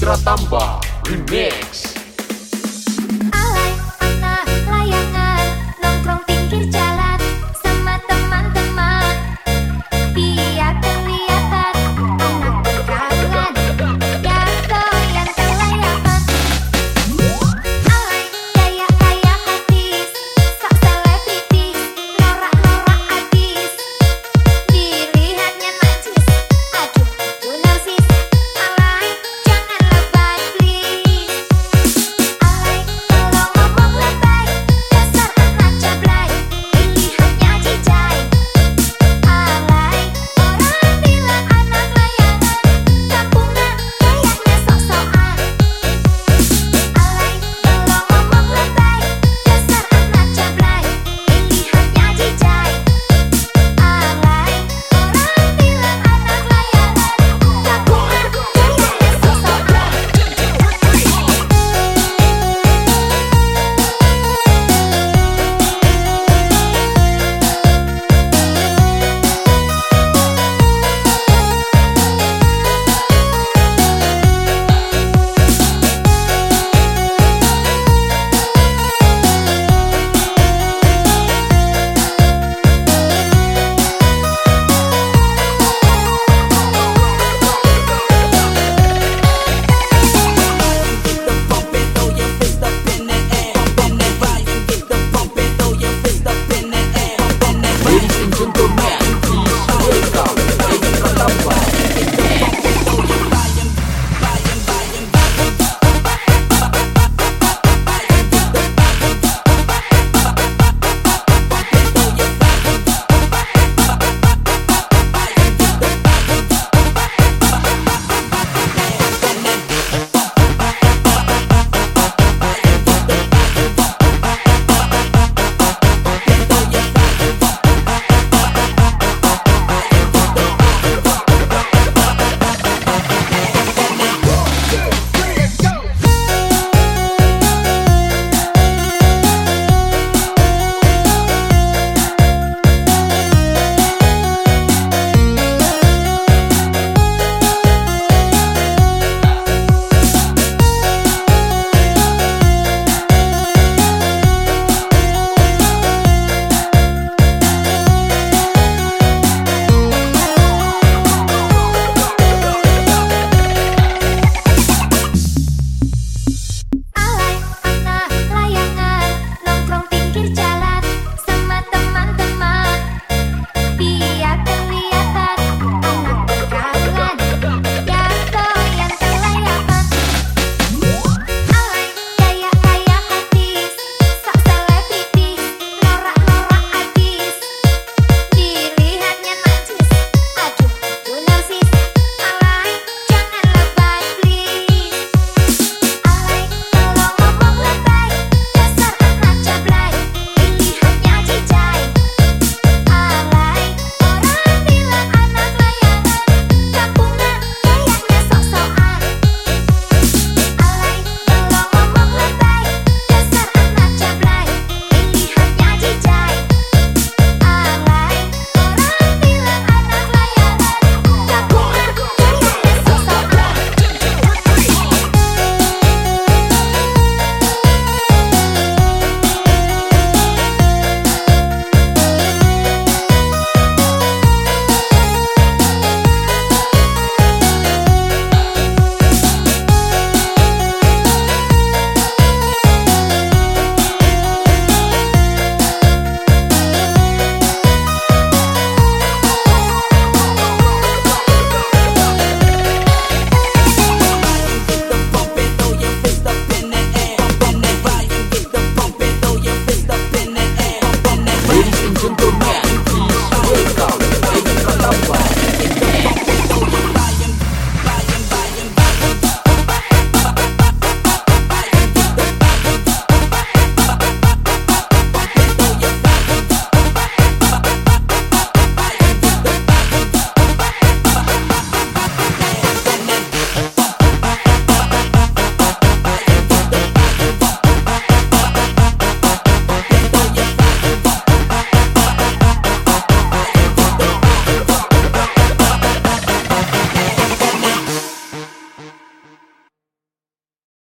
Pratamba Remix.